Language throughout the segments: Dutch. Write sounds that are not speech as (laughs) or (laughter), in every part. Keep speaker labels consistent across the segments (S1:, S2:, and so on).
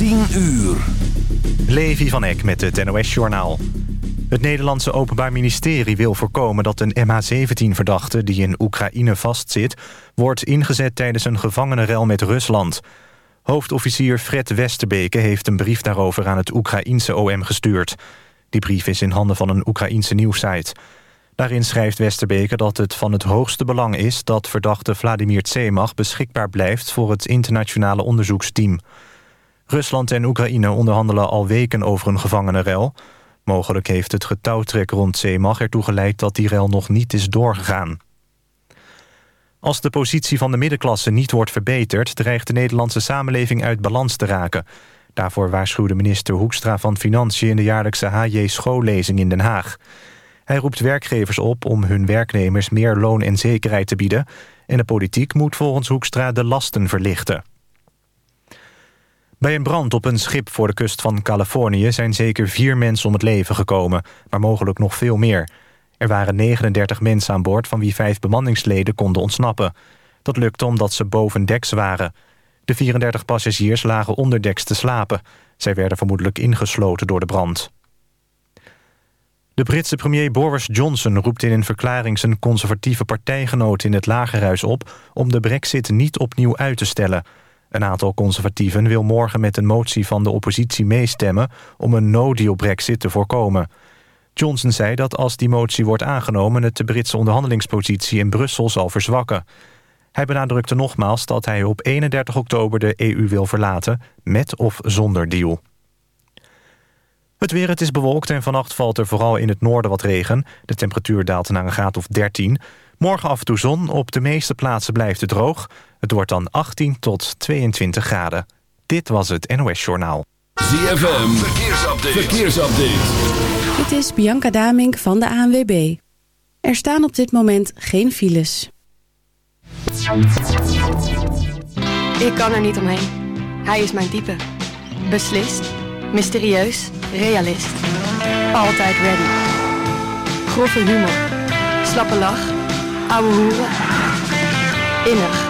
S1: 10 uur.
S2: Levi van Eck met het NOS-journaal. Het Nederlandse Openbaar Ministerie wil voorkomen dat een MH17-verdachte... die in Oekraïne vastzit, wordt ingezet tijdens een gevangenenrel met Rusland. Hoofdofficier Fred Westerbeke heeft een brief daarover aan het Oekraïense OM gestuurd. Die brief is in handen van een Oekraïense nieuwsite. Daarin schrijft Westerbeke dat het van het hoogste belang is... dat verdachte Vladimir Tsemach beschikbaar blijft voor het internationale onderzoeksteam... Rusland en Oekraïne onderhandelen al weken over een gevangenenrel. Mogelijk heeft het getouwtrek rond Zeemag ertoe geleid dat die rel nog niet is doorgegaan. Als de positie van de middenklasse niet wordt verbeterd... dreigt de Nederlandse samenleving uit balans te raken. Daarvoor waarschuwde minister Hoekstra van Financiën... in de jaarlijkse HJ schoollezing in Den Haag. Hij roept werkgevers op om hun werknemers meer loon en zekerheid te bieden... en de politiek moet volgens Hoekstra de lasten verlichten. Bij een brand op een schip voor de kust van Californië... zijn zeker vier mensen om het leven gekomen, maar mogelijk nog veel meer. Er waren 39 mensen aan boord... van wie vijf bemanningsleden konden ontsnappen. Dat lukte omdat ze bovendeks waren. De 34 passagiers lagen onderdeks te slapen. Zij werden vermoedelijk ingesloten door de brand. De Britse premier Boris Johnson roept in een verklaring... zijn conservatieve partijgenoten in het Lagerhuis op... om de brexit niet opnieuw uit te stellen... Een aantal conservatieven wil morgen met een motie van de oppositie meestemmen... om een no-deal brexit te voorkomen. Johnson zei dat als die motie wordt aangenomen... het de Britse onderhandelingspositie in Brussel zal verzwakken. Hij benadrukte nogmaals dat hij op 31 oktober de EU wil verlaten... met of zonder deal. Het weer, het is bewolkt en vannacht valt er vooral in het noorden wat regen. De temperatuur daalt naar een graad of 13. Morgen af en toe zon, op de meeste plaatsen blijft het droog. Het wordt dan 18 tot 22 graden. Dit was het NOS Journaal.
S1: ZFM, verkeersupdate. verkeersupdate.
S3: Dit is Bianca Damink van de ANWB. Er staan op dit moment geen files.
S4: Ik kan er niet omheen. Hij is mijn type. Beslist, mysterieus, realist. Altijd ready. Grove humor. Slappe lach. Ouwe hoeren. Innig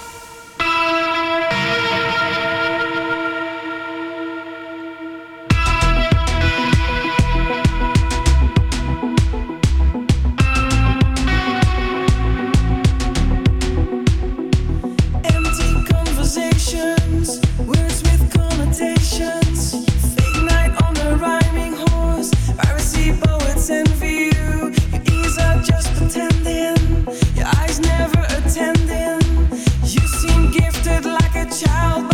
S5: Your eyes never attending. You seem gifted like a child.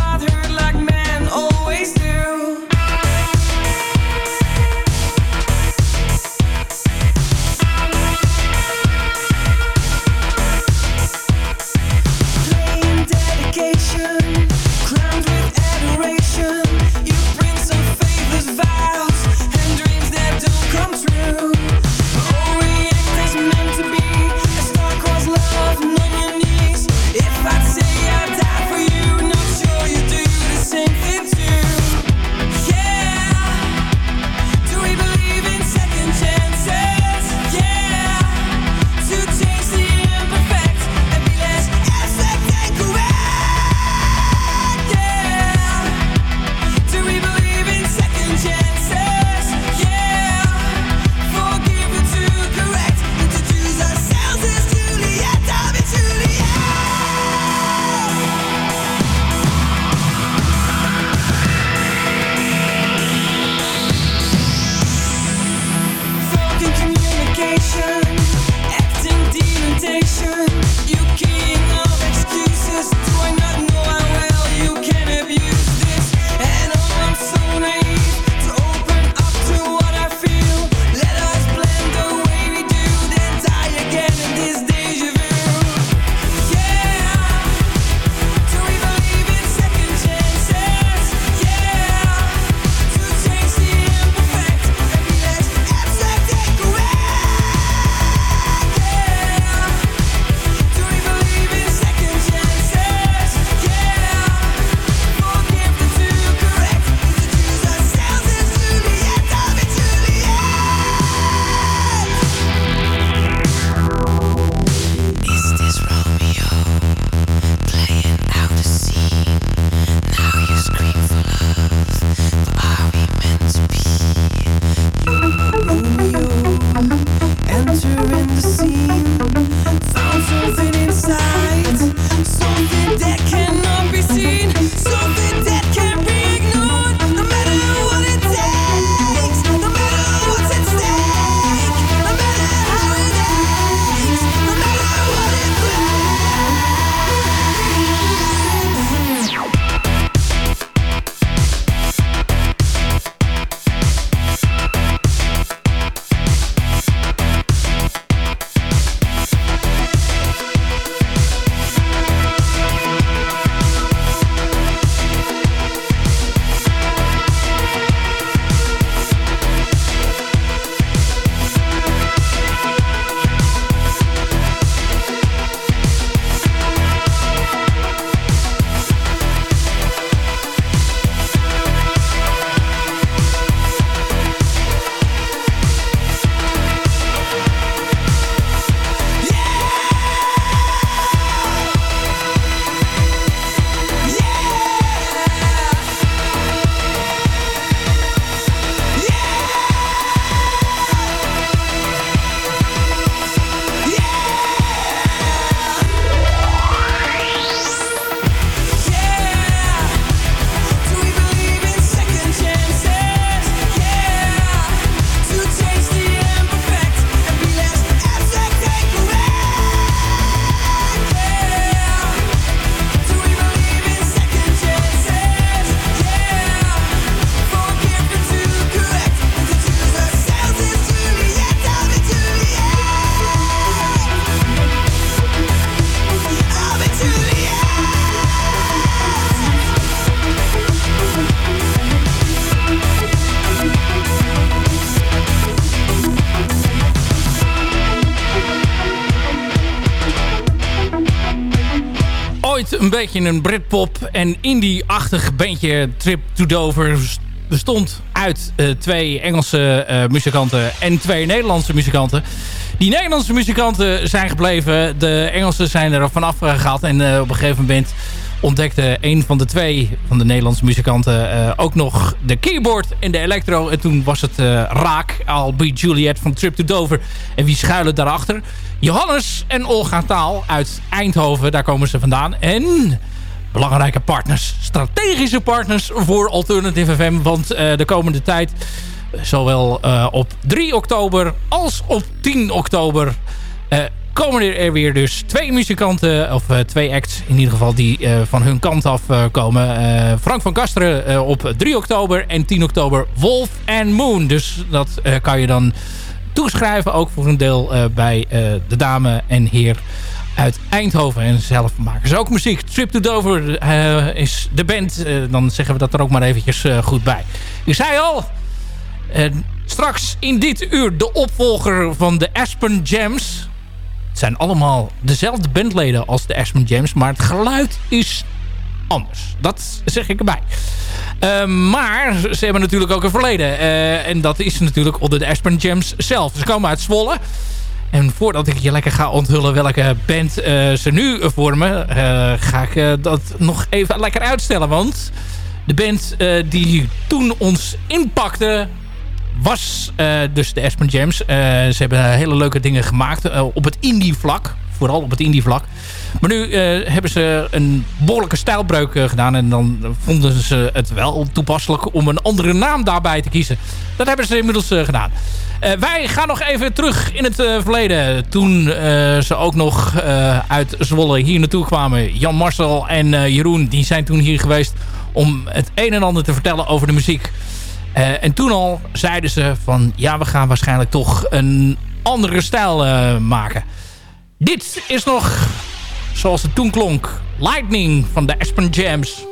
S6: Een beetje een Britpop en indie-achtig bandje Trip to Dover bestond uit uh, twee Engelse uh, muzikanten en twee Nederlandse muzikanten. Die Nederlandse muzikanten zijn gebleven. De Engelsen zijn er vanaf gehaald. En uh, op een gegeven moment ontdekte een van de twee van de Nederlandse muzikanten ook nog de keyboard en de electro. En toen was het raak. I'll be Juliet van Trip to Dover. En wie schuilen daarachter? Johannes en Olga Taal uit Eindhoven. Daar komen ze vandaan. En belangrijke partners. Strategische partners voor Alternative FM. Want uh, de komende tijd, zowel op 3 oktober als op 10 oktober... Komen er weer dus twee muzikanten, of twee acts in ieder geval, die van hun kant af komen. Frank van Kasteren op 3 oktober en 10 oktober Wolf and Moon. Dus dat kan je dan toeschrijven, ook voor een deel bij de dame en heer uit Eindhoven. En zelf maken ze ook muziek. Trip to Dover is de band. Dan zeggen we dat er ook maar eventjes goed bij. Ik zei al, straks in dit uur de opvolger van de Aspen Jams. Het zijn allemaal dezelfde bandleden als de Aspen Jams. Maar het geluid is anders. Dat zeg ik erbij. maar ze hebben natuurlijk ook een verleden. en dat is natuurlijk onder de Aspen Jams zelf. Ze komen uit Zwolle. En voordat ik je lekker ga onthullen welke band uh, ze nu vormen... Uh, ga ik dat nog even lekker uitstellen. Want de band die toen ons inpakte was dus de Aspen Jams. ze hebben hele leuke dingen gemaakt op het indie vlak. Vooral op het indie vlak. Maar nu hebben ze een behoorlijke stijlbreuk gedaan. En dan vonden ze het wel toepasselijk om een andere naam daarbij te kiezen. Dat hebben ze inmiddels gedaan. Wij gaan nog even terug in het verleden. Toen ze ook nog uit Zwolle hier naartoe kwamen. Jan Marcel en Jeroen die zijn toen hier geweest om het een en ander te vertellen over de muziek. En toen al zeiden ze van ja, we gaan waarschijnlijk toch een andere stijl maken. Dit is nog zoals het toen klonk. Lightning van de Aspen Jams.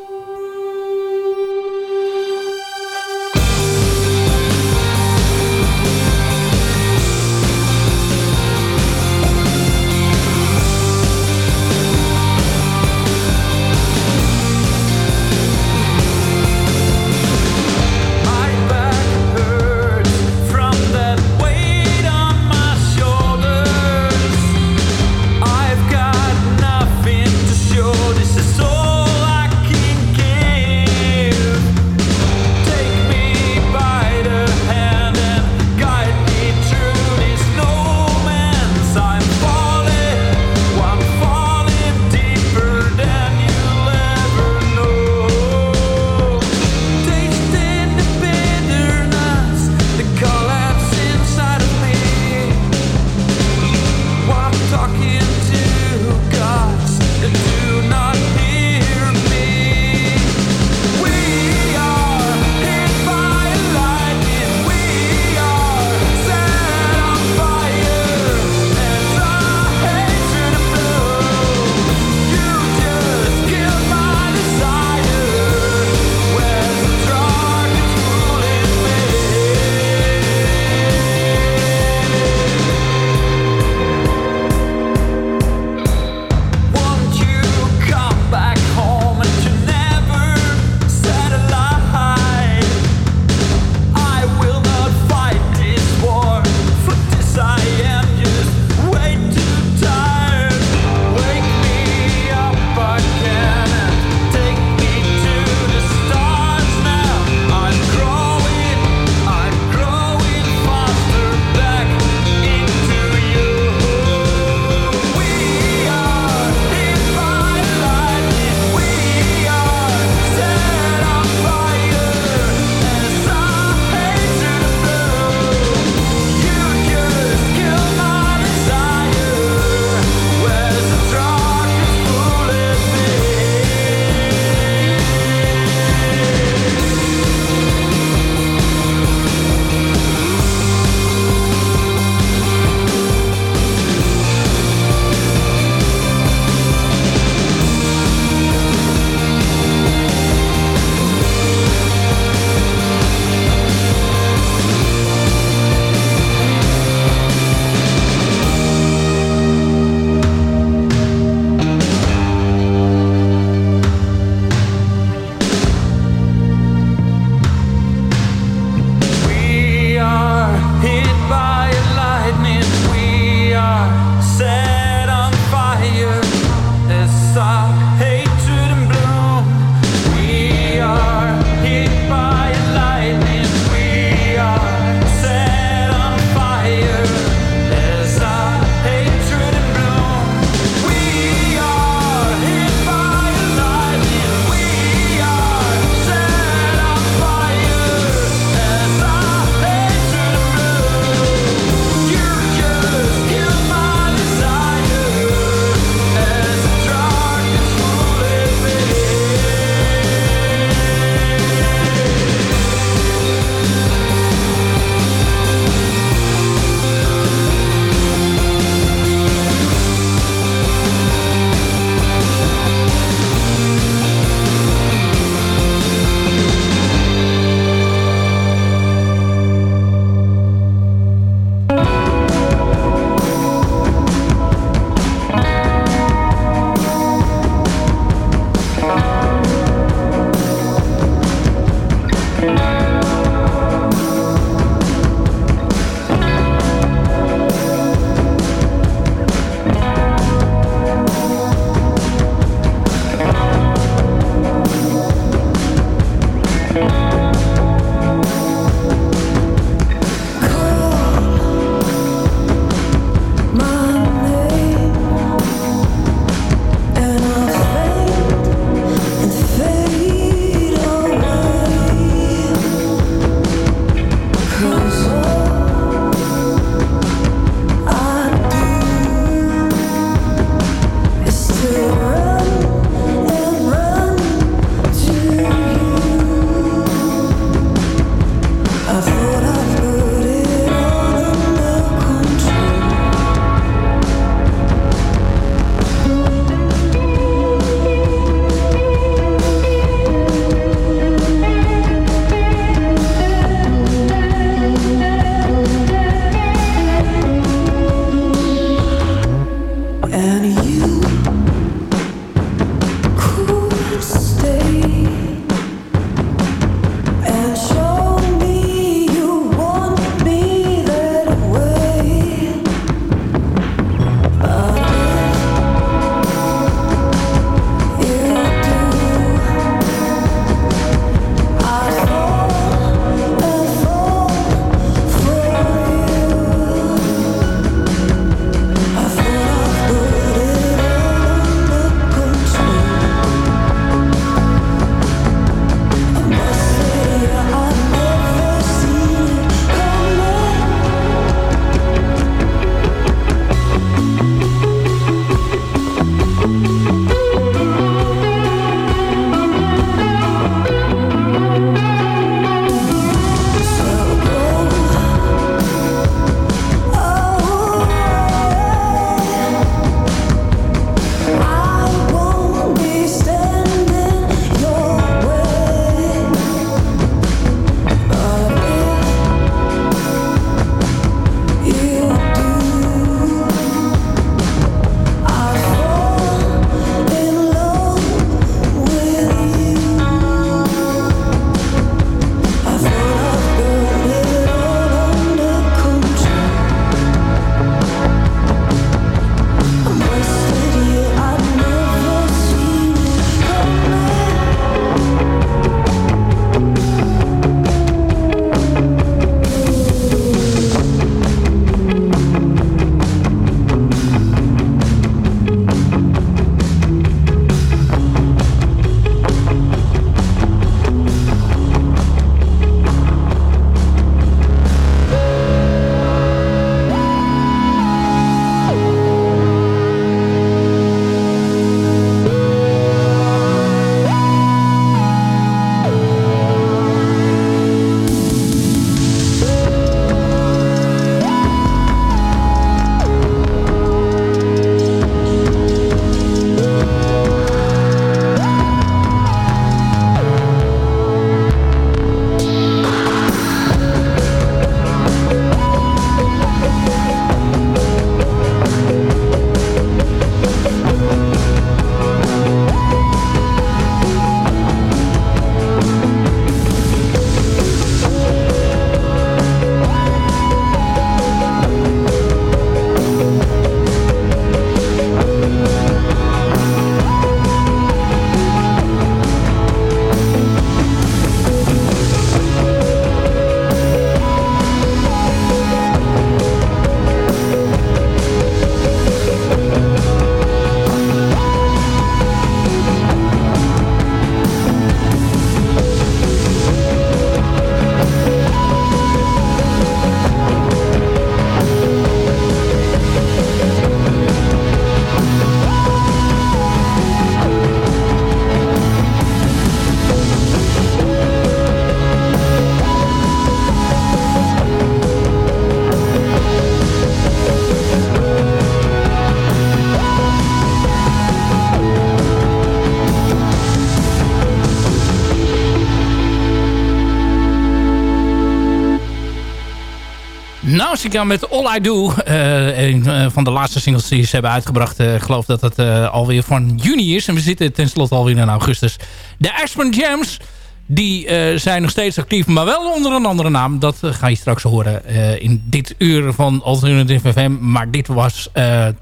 S6: Nausicaa met All I Do. Uh, een van de laatste singles die ze hebben uitgebracht. ik geloof dat het alweer van juni is. En we zitten tenslotte alweer in augustus. De Aspen Jams die uh, zijn nog steeds actief, maar wel onder een andere naam. Dat uh, ga je straks horen uh, in dit uur van Alternative FM. Maar dit was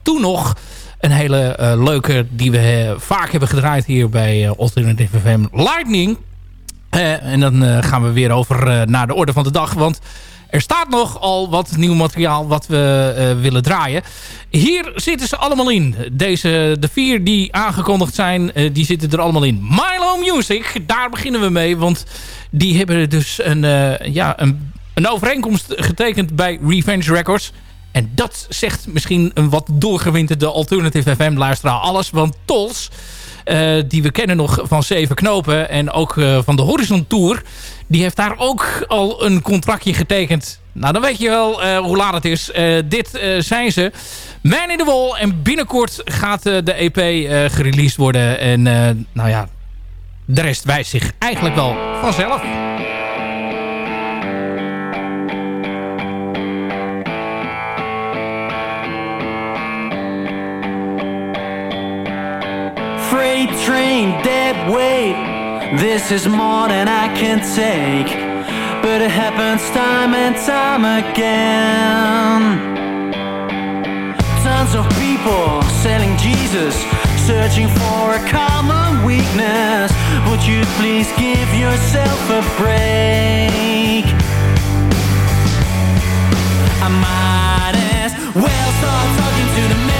S6: toen nog een hele leuke die we vaak hebben gedraaid hier bij Alternative FM. Lightning. en dan gaan we weer over naar de orde van de dag. Want er staat nog al wat nieuw materiaal wat we uh, willen draaien. Hier zitten ze allemaal in. Deze, de vier die aangekondigd zijn, uh, die zitten er allemaal in. Milo Music, daar beginnen we mee. Want die hebben dus een, uh, ja, een, een overeenkomst getekend bij Revenge Records. En dat zegt misschien een wat doorgewinterde Alternative FM-luisteraar alles. Want Tols... Uh, die we kennen nog van Zeven Knopen en ook uh, van de Horizon Tour. Die heeft daar ook al een contractje getekend. Nou, dan weet je wel uh, hoe laat het is. dit zijn ze. Man in the Wall. En binnenkort gaat de EP gereleased worden. En nou ja, de rest wijst zich eigenlijk wel vanzelf.
S5: Freight train, dead weight. This is more than I can take. But it happens time and time again. Tons of people selling Jesus, searching for a common weakness. Would you please give yourself a break? I might as well start talking to the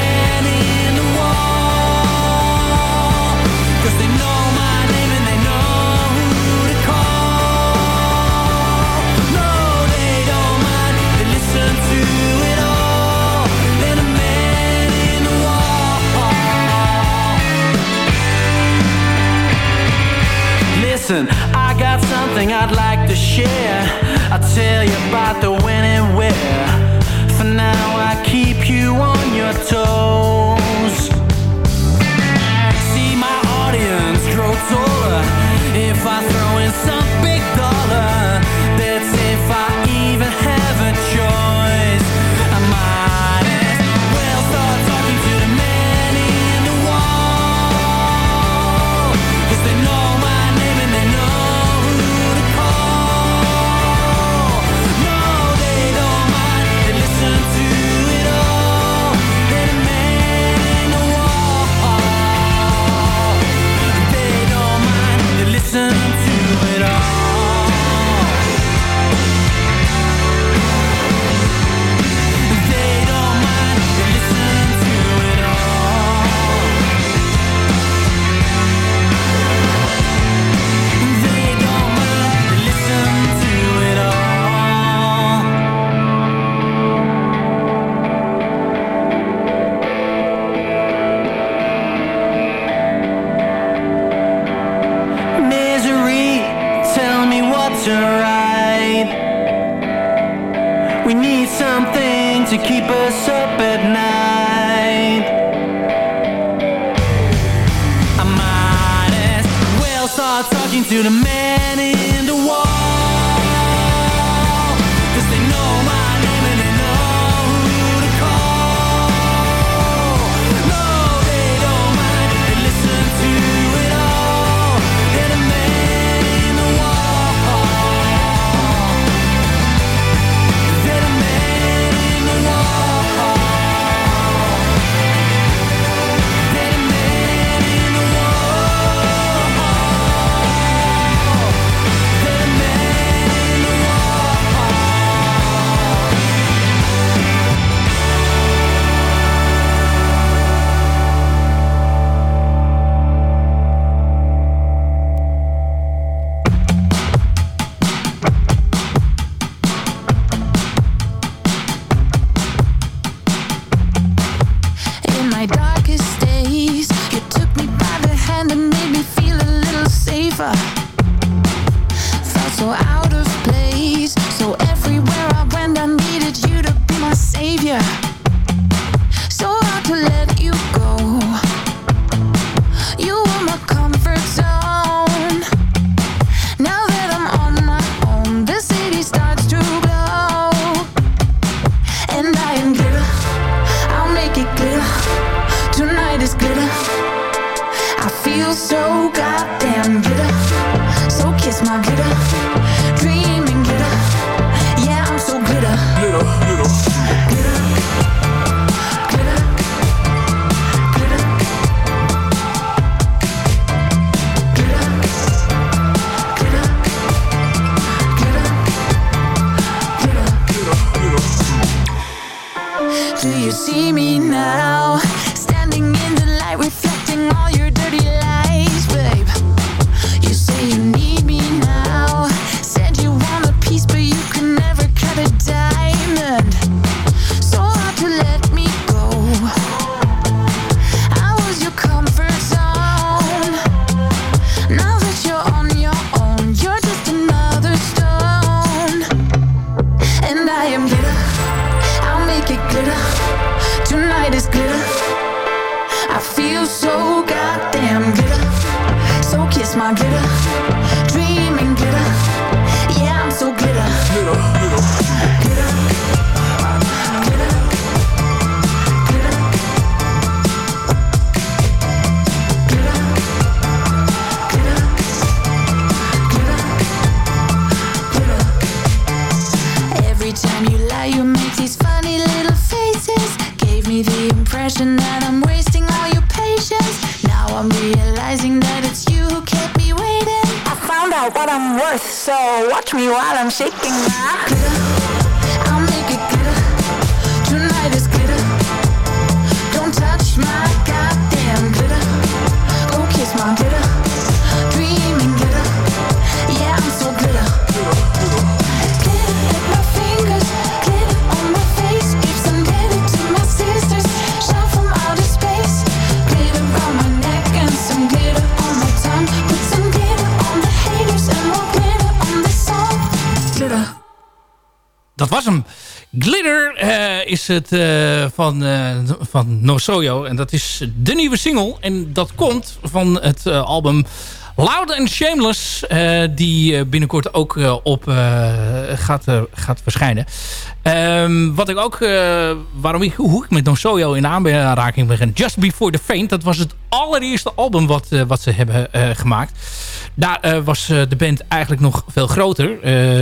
S7: is
S6: het eh, van, eh van No Soyo. En dat is de nieuwe single. En dat komt van het eh, album Loud and Shameless. eh, die eh, binnenkort ook eh, op gaat, gaat verschijnen. Ehm, wat ik ook... waarom ik, hoe ik met No Soyo in aanraking ben. Just Before the Faint. Dat was het allereerste album wat, wat ze hebben gemaakt. Daar was de band eigenlijk nog veel groter.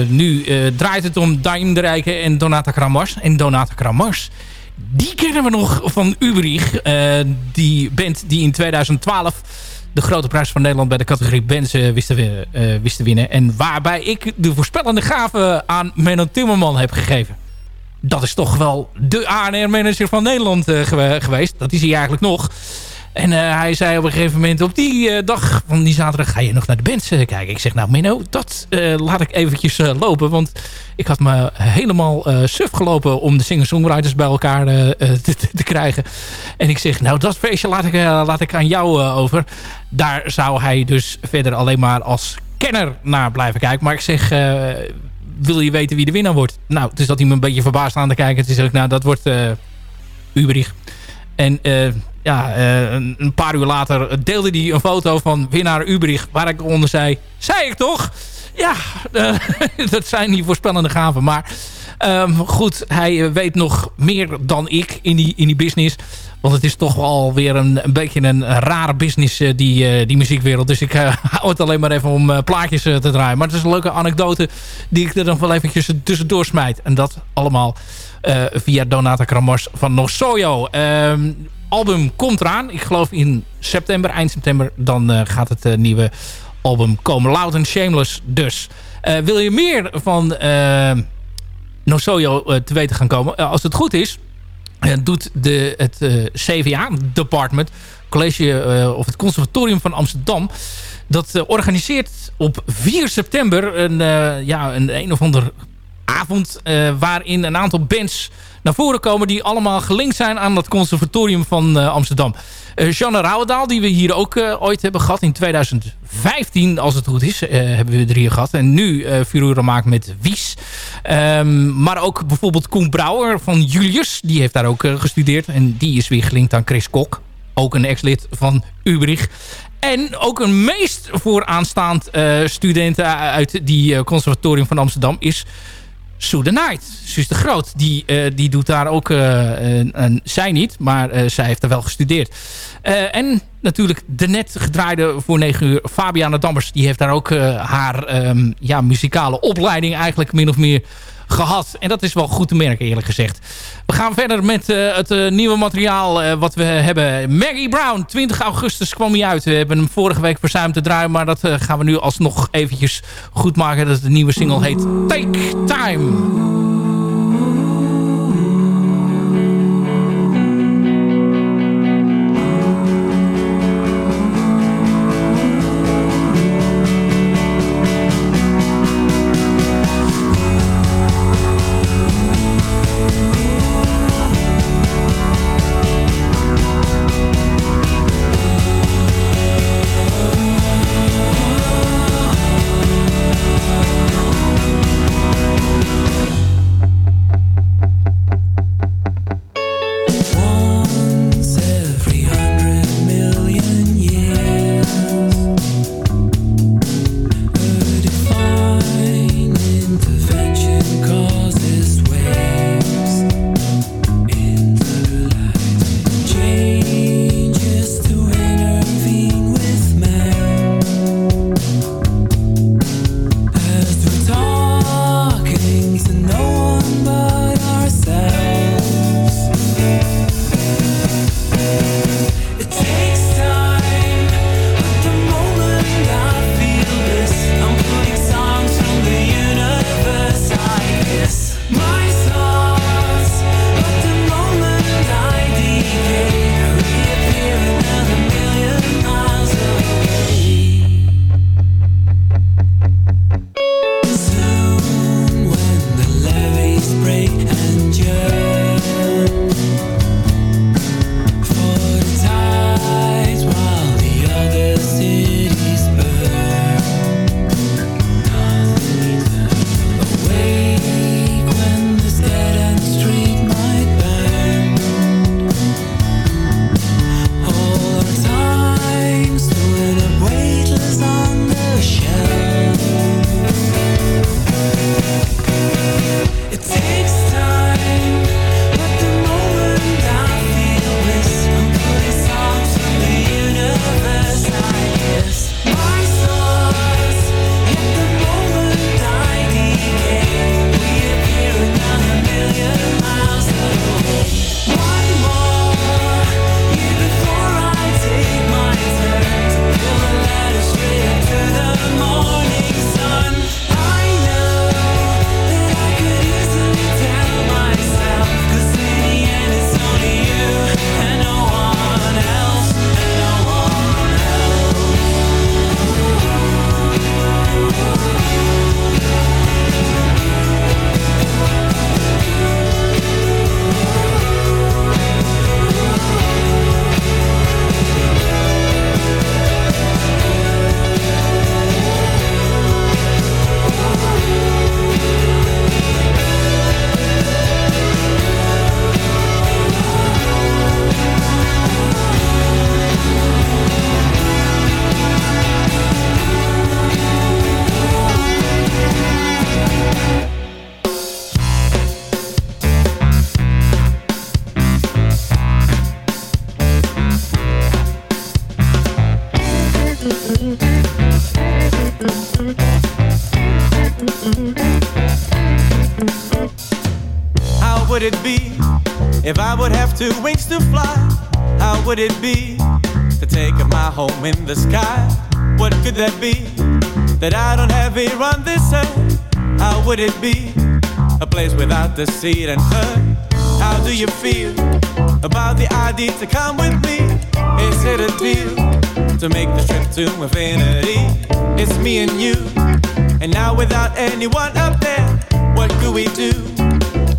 S6: Nu draait het om Daim de Rijke en Donata Kramars. En Donata Kramars, die kennen we nog van Ubrich. Die band die in 2012 de grote prijs van Nederland bij de categorie bands eh, wist, te, wi- eh, wist te winnen. En waarbij ik de voorspellende gave aan Menno Timmerman heb gegeven. Dat is toch wel de ANR-manager van Nederland eh, gewe- geweest. Dat is hij eigenlijk nog. En eh, hij zei op een gegeven moment op die eh, dag van die zaterdag... ga je nog naar de bands eh, kijken? Ik zeg, nou Menno, dat laat ik eventjes lopen. Want ik had me helemaal suf gelopen om de singer-songwriters bij elkaar (laughs) te, te- krijgen. En ik zeg, nou dat feestje laat ik, laat ik aan jou over. Daar zou hij dus verder alleen maar als kenner naar blijven kijken. Maar ik zeg... wil je weten wie de winnaar wordt? Nou, dus dat hij me een beetje verbaasd aan te kijken. Toen zeg ik, nou, dat wordt uh. En uh, ja, uh, een, paar uur later deelde hij een foto van winnaar Uberich. Waar ik onder zei, zei ik toch? Ja, uh, (laughs) dat zijn die voorspellende gaven. Maar um, goed, hij weet nog meer dan ik in die, in die business. Want het is toch wel weer een, een beetje een rare business, die, die muziekwereld. Dus ik uh, (laughs) hou het alleen maar even om plaatjes te draaien. Maar het is een leuke anekdote die ik er dan wel eventjes tussendoor smijt. En dat allemaal via Donata Kramars van Nosoyo. Um, album komt eraan. Ik geloof in september, eind september. Dan gaat het nieuwe album komen. Loud and Shameless dus. wil je meer van Nosoyo te weten gaan komen? als het goed is doet de, het CVA-department, college of het conservatorium van Amsterdam, dat organiseert op 4 september een, ja, een een of ander avond waarin een aantal bands naar voren komen die allemaal gelinkt zijn aan dat conservatorium van Amsterdam. Jeanne Rauwendaal, die we hier ook ooit hebben gehad in 2015, als het goed is, hebben we er gehad. En nu uh, maakt met Wies. Um, maar ook bijvoorbeeld Koen Brouwer van Julius, die heeft daar ook uh, gestudeerd. En die is weer gelinkt aan Chris Kok, ook een ex-lid van Ubrich. En ook een meest vooraanstaand uh, student uit die conservatorium van Amsterdam is Sue the Night. Suus de Groot. Die, uh, die doet daar ook... Uh, een, zij niet, maar uh, zij heeft er wel gestudeerd. en natuurlijk de net gedraaide voor 9 uur Fabiana Dammers. Die heeft daar ook haar um, ja, muzikale opleiding eigenlijk min of meer gehad. En dat is wel goed te merken eerlijk gezegd. We gaan verder met uh, het uh, nieuwe materiaal uh, wat we hebben. Maggie Brown, 20 augustus kwam hij uit. We hebben hem vorige week verzuimd te draaien. Maar dat gaan we nu alsnog eventjes goed maken. Dat de nieuwe single heet Take Time.
S8: Would it be to take my home in the sky? What could that be that I don't have here on this earth? How would it be a place without deceit and hurt? How do you feel about the idea to come with me? Is it a deal to make the trip to infinity? It's me and you, and now without anyone up there, what could we do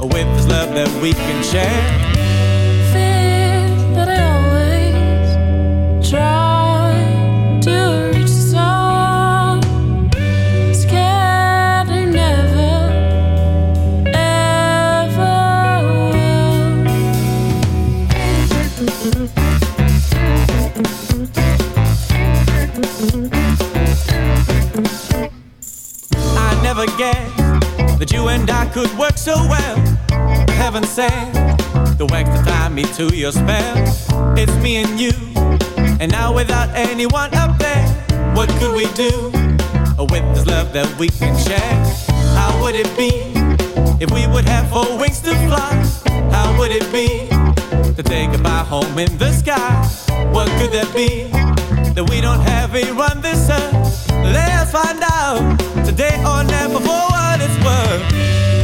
S8: with this love that we can share?
S7: I
S8: could work so well. Heaven sent the wax to tie me to your spell. It's me and you, and now without anyone up there, what could we do with this love that we can share? How would it be if we would have four wings to fly? How would it be to take my home in the sky? What could that be that we don't have a run this earth? Let's find out today or never for what it's worth.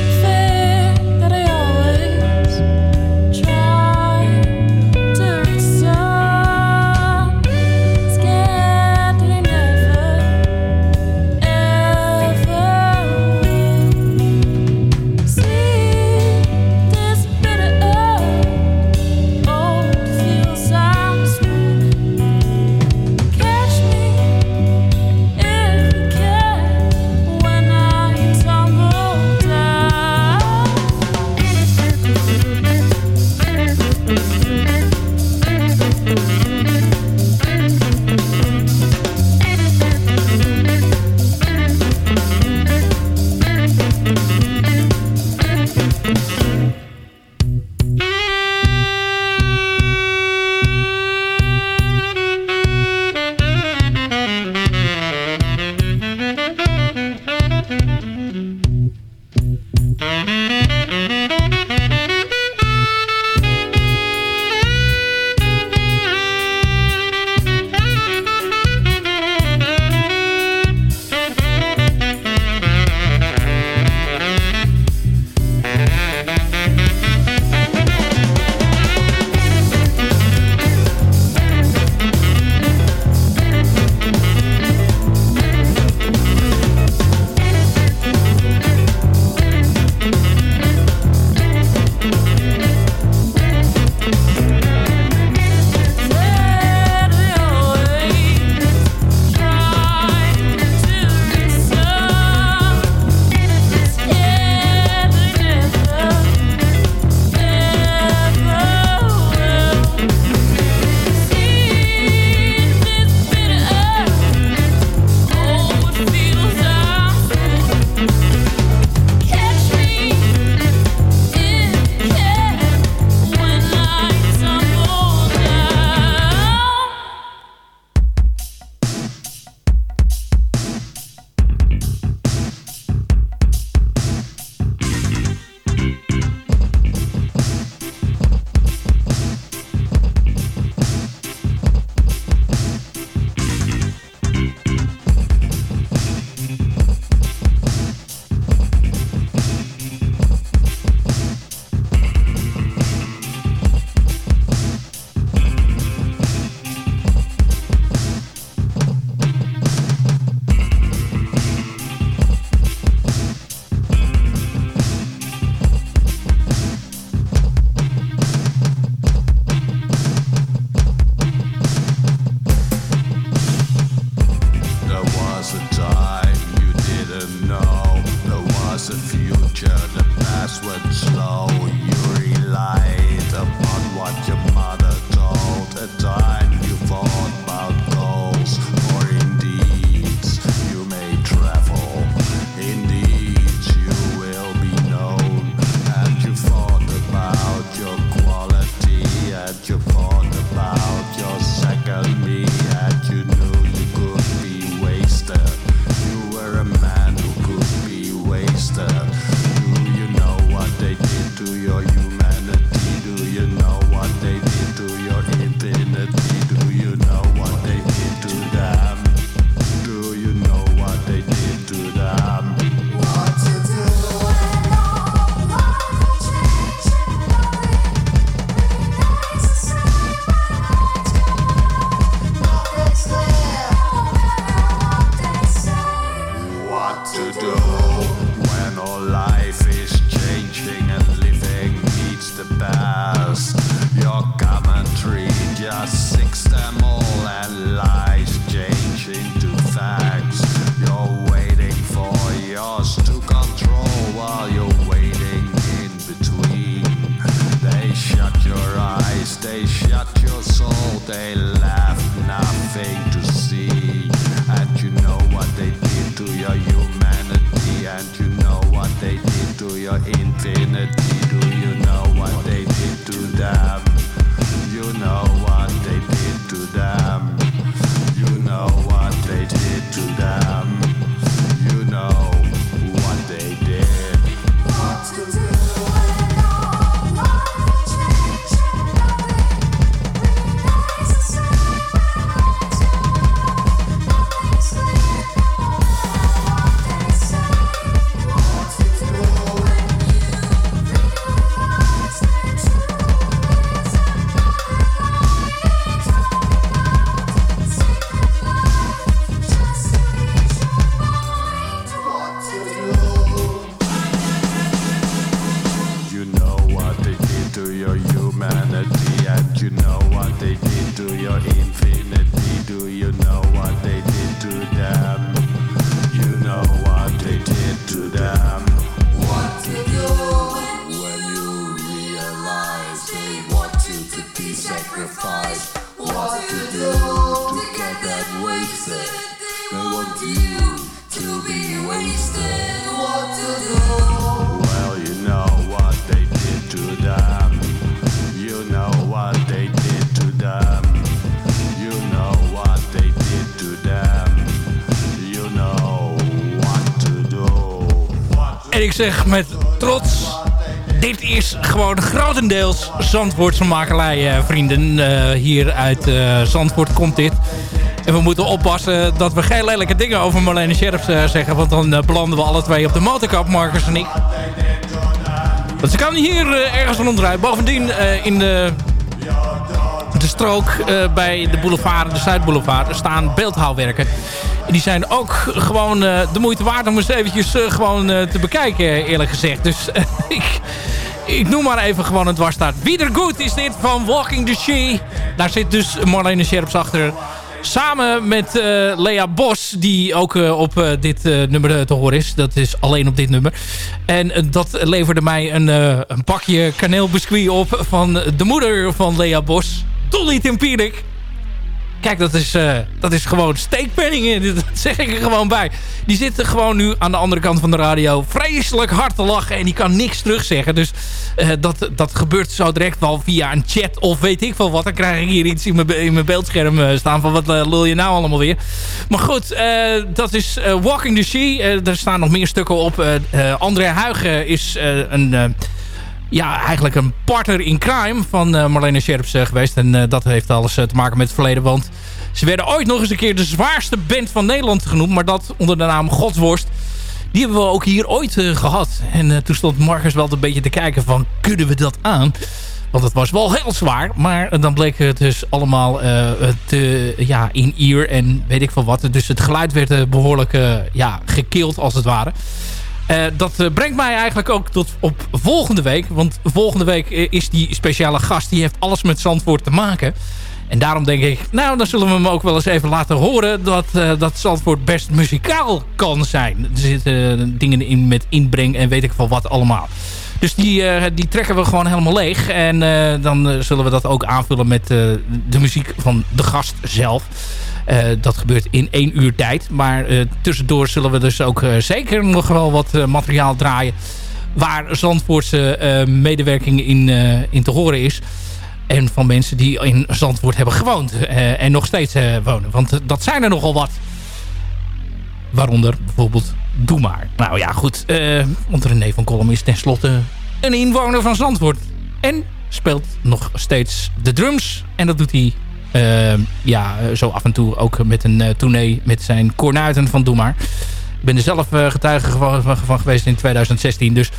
S6: Zeg met trots... Dit is gewoon grotendeels Zandvoortse makelij, eh, vrienden. Eh, hier uit eh, Zandvoort komt dit. En we moeten oppassen dat we geen lelijke dingen over Marlene Scherps zeggen. Want dan belanden we alle twee op de motorkap, Marcus en ik. Want ze kan hier ergens rondrijden. Bovendien in de, de strook bij de boulevard, de Zuidboulevard, staan beeldhouwwerken. Die zijn ook gewoon eh, de moeite waard om eens eventjes eh, gewoon eh, te bekijken, eerlijk gezegd. Dus (laughs) ik, ik noem maar even gewoon een dwarsstaart. Wieder goed is dit van Walking the She. Daar zit dus Marlene Scherps achter. Samen met Lea Bos, die ook op dit nummer te horen is. Dat is alleen op dit nummer. En dat leverde mij een, een pakje kaneelbiscuit op van de moeder van Lea Bos. Dolly Tempierik. Kijk, dat is, eh, dat is gewoon steekpenningen. (laughs) Dat zeg ik er gewoon bij. Die zitten gewoon nu aan de andere kant van de radio vreselijk hard te lachen. En die kan niks terugzeggen. Dus eh, dat, dat gebeurt zo direct wel via een chat of weet ik veel wat. Dan krijg ik hier iets in mijn, beeldscherm eh, staan van wat lul je nou allemaal weer. Maar goed, dat is Walking the Sea. Er staan nog meer stukken op. André Huigen is een... ja, eigenlijk een partner in crime van eh, Marlene Scherps eh, geweest. En eh, dat heeft alles te maken met het verleden. Want ze werden ooit nog eens een keer de zwaarste band van Nederland genoemd. Maar dat onder de naam Godsworst. Die hebben we ook hier ooit eh, gehad. En toen stond Marcus wel een beetje te kijken van... kunnen we dat aan? Want het was wel heel zwaar. Maar dan bleek het dus allemaal te, ja, in ear en weet ik veel wat. Dus het geluid werd eh, behoorlijk eh, ja, gekild als het ware. Eh, dat eh, brengt mij eigenlijk ook tot op volgende week. Want volgende week eh, is die speciale gast. Die heeft alles met Zandvoort te maken. En daarom denk ik, nou dan zullen we hem ook wel eens even laten horen... dat, dat Zandvoort best muzikaal kan zijn. Er zitten dingen in met inbreng en weet ik veel wat allemaal. Dus die, die trekken we gewoon helemaal leeg. En dan zullen we dat ook aanvullen met de muziek van de gast zelf. Eh, dat gebeurt in één uur tijd. Maar eh, tussendoor zullen we dus ook eh, zeker nog wel wat materiaal draaien... waar Zandvoortse medewerking in, in te horen is. En van mensen die in Zandvoort hebben gewoond. en nog steeds wonen. Want dat zijn er nogal wat. Waaronder bijvoorbeeld Doe Maar. Nou ja, goed. want René van Kolm is tenslotte een inwoner van Zandvoort. En speelt nog steeds de drums. En dat doet hij ja, zo af en toe ook met een uh, tournee met zijn kornuiten van Doe Maar. Ik ben er zelf uh, getuige van, geweest in 2016. Dus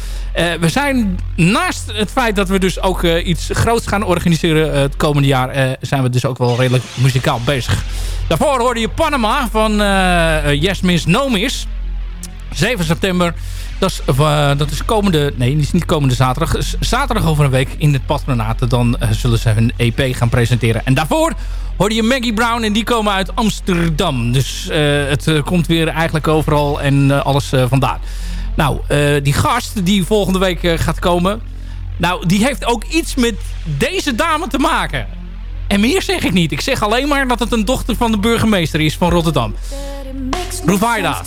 S6: we zijn naast het feit dat we dus ook iets groots gaan organiseren het komende jaar... zijn we dus ook wel redelijk muzikaal bezig. Daarvoor hoorde je Panama van Yes Miss No Miss. 7 september Dat is, dat is komende... Nee, is niet komende zaterdag. zaterdag over een week in het patronaat. Dan eh, zullen ze hun EP gaan presenteren. En daarvoor hoorde je Maggie Brown. En die komen uit Amsterdam. Dus eh, het eh, komt weer eigenlijk overal en alles vandaan. Nou, die gast die volgende week gaat komen... Nou, die heeft ook iets met deze dame te maken. En meer zeg ik niet. Ik zeg alleen maar dat het een dochter van de burgemeester is van Rotterdam. Ruvaida.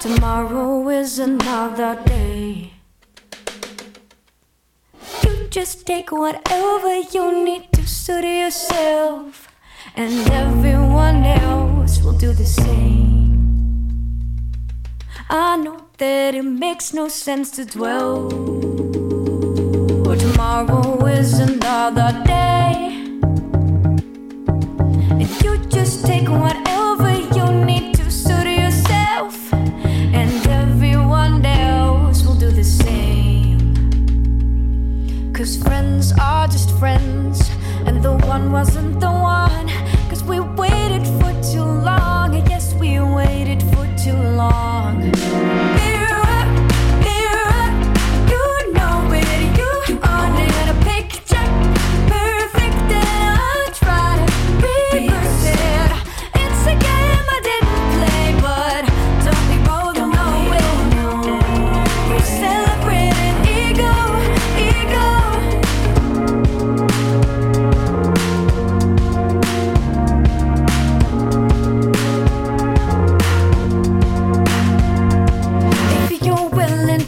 S9: Tomorrow is another day. You just take whatever you need to suit yourself, and everyone else will do the same. I know that it makes no sense to dwell. Tomorrow is another day. And you just take whatever friends are just friends, and the one wasn't the one. Cause we waited for too long, and yes, we waited for too long.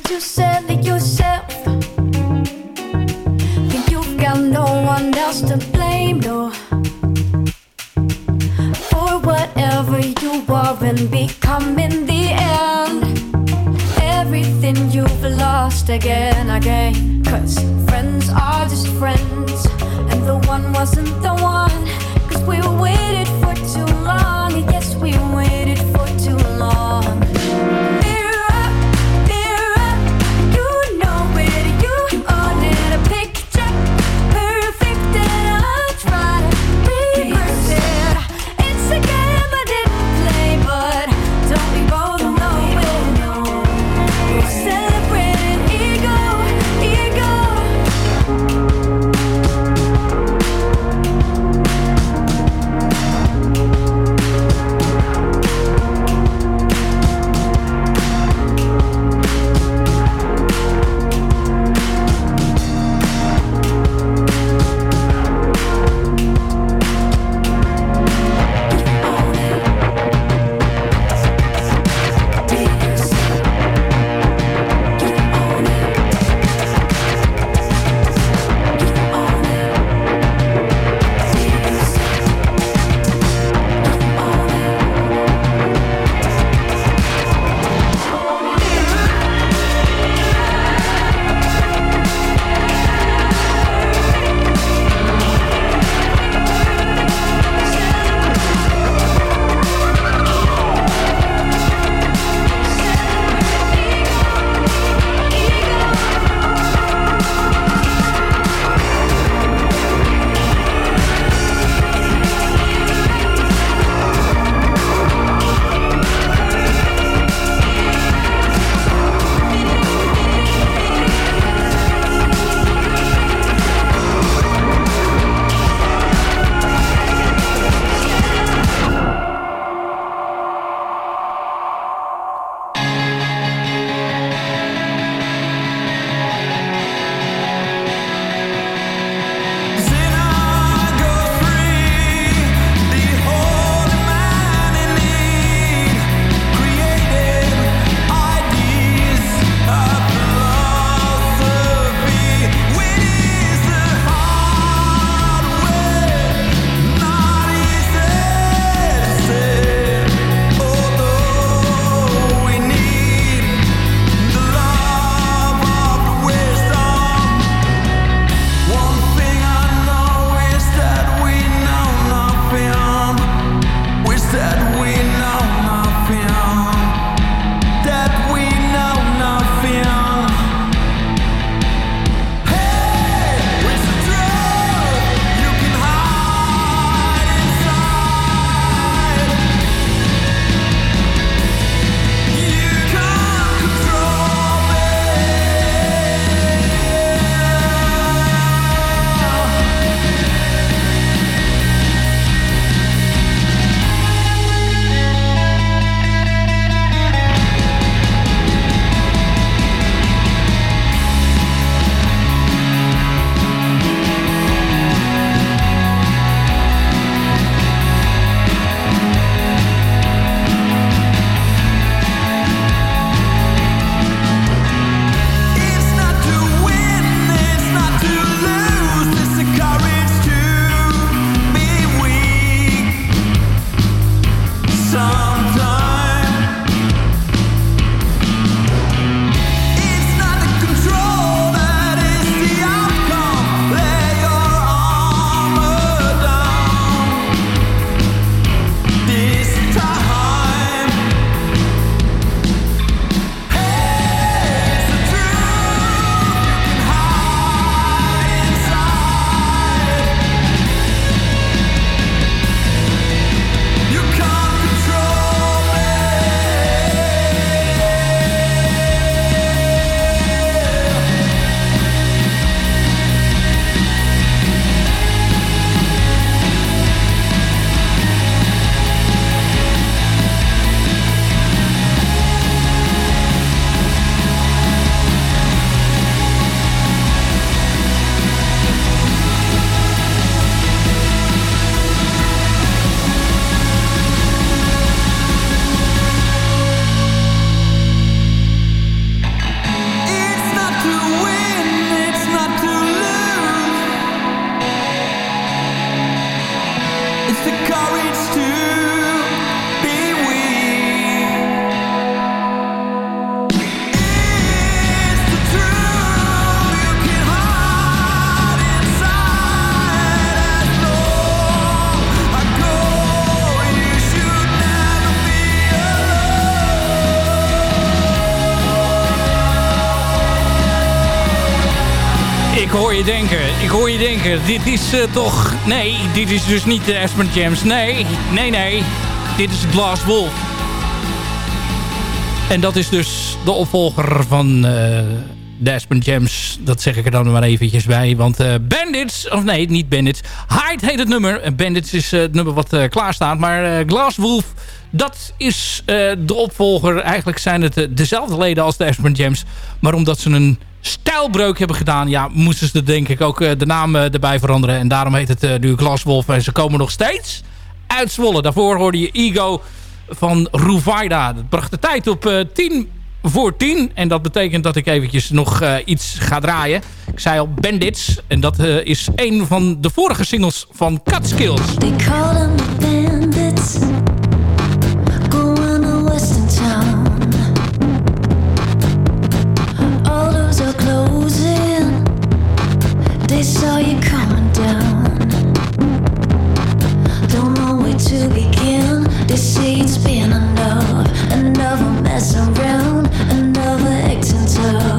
S9: To sell it yourself, then you've got no one else to blame, no. For whatever you are and become in the end, everything you've lost again, again. Cause friends are just friends, and the one wasn't the one. Cause we
S6: Dit is uh, toch... Nee, dit is dus niet de Aspen Jams. Nee, nee, nee. Dit is Glass Wolf. En dat is dus de opvolger van uh, de Aspen Jams. Dat zeg ik er dan maar eventjes bij. Want Bandits... Of nee, niet Bandits. Hyde heet het nummer. Bandits is het nummer wat klaar staat. Maar Glass Wolf... Dat is de opvolger. Eigenlijk zijn het dezelfde leden als de Aspen Jams. Maar omdat ze een stijlbreuk hebben gedaan... ja, moesten ze denk ik ook de naam erbij veranderen. En daarom heet het nu Glaswolf. En ze komen nog steeds uit Zwolle. Daarvoor hoorde je Ego van Ruvaida. Dat bracht de tijd op uh, 10 voor 10. En dat betekent dat ik eventjes nog iets ga draaien. Ik zei al Bandits. En dat is een van de vorige singles van Catskills.
S10: They call them bandits. It's been enough. Another mess around. Another acting tough.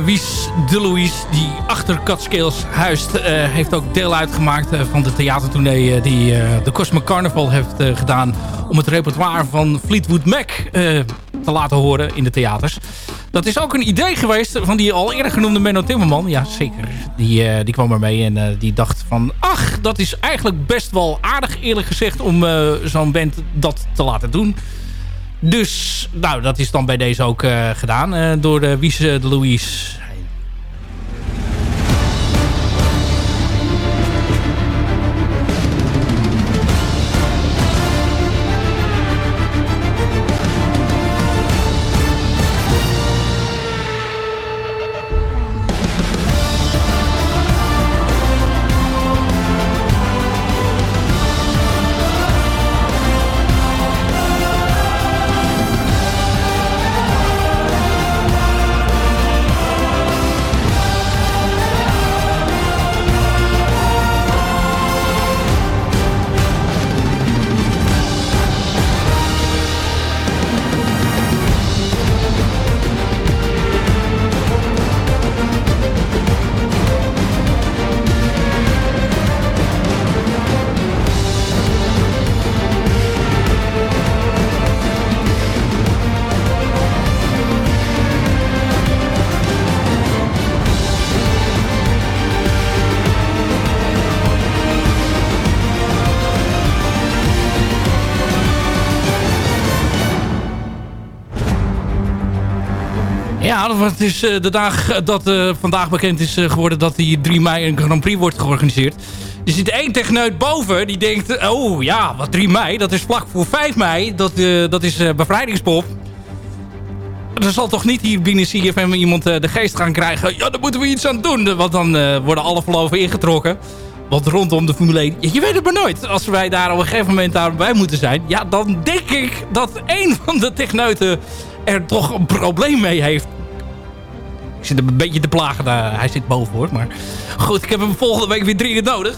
S6: Wies de Louise, die achter Catskills huist... Uh, heeft ook deel uitgemaakt uh, van de theatertournee... die de Cosmic Carnival heeft gedaan... om het repertoire van Fleetwood Mac te laten horen in de theaters. Dat is ook een idee geweest van die al eerder genoemde Menno Timmerman. Ja, zeker. Die, die kwam er mee en die dacht van... ach, dat is eigenlijk best wel aardig eerlijk gezegd... om zo'n band dat te laten doen... Dus, nou, dat is dan bij deze ook uh, gedaan uh, door de Wies de Louise. Is eh, de dag eh, dat eh, vandaag bekend is geworden dat die 3 mei een Grand Prix wordt georganiseerd. Er zit één techneut boven die denkt, oh ja, wat 3 mei, dat is vlak voor 5 mei, dat, dat is bevrijdingspop. Er zal toch niet hier binnen CFM iemand de geest gaan krijgen, ja, daar moeten we iets aan doen. Want dan worden alle verloven ingetrokken. Want rondom de Formule 1, je weet het maar nooit. Als wij daar op een gegeven moment daarbij moeten zijn... ja, dan denk ik dat een van de techneuten er toch een probleem mee heeft. Ik zit een beetje te plagen. daar. hij zit boven hoor. Maar goed, ik heb hem volgende week weer dringend nodig.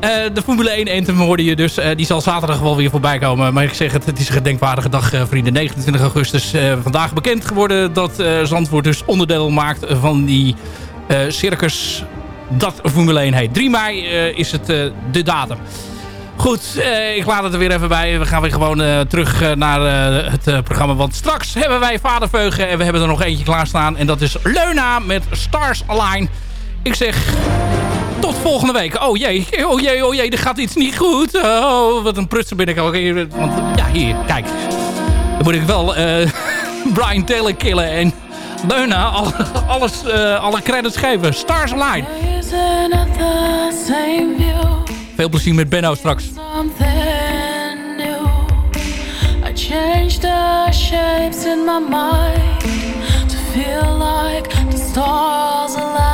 S6: Eh, de Formule 1 Anthem hoorde je dus. eh, die zal zaterdag wel weer voorbij komen. Maar ik zeg het, het is een gedenkwaardige dag, eh, vrienden. 29 augustus vandaag bekend geworden dat Zandvoort dus onderdeel maakt van die circus dat Formule 1 heet. 3 mei is het de datum. Goed, eh, ik laat het er weer even bij. We gaan weer gewoon eh, terug eh, naar het programma. Want straks hebben wij Vaderveugen en we hebben er nog eentje klaarstaan. En dat is Leuna met Stars Align. Ik zeg tot volgende week. Oh jee, oh jee, oh jee, er gaat iets niet goed. Oh, wat een prutser ben ik ook. Want ja, hier, kijk. Dan moet ik wel (laughs) Brian Taylor killen en Leuna al- alles, alle credits geven. Stars Align. Veel plezier met Benno straks.
S11: I changed the shapes in my mind to feel like the stars align.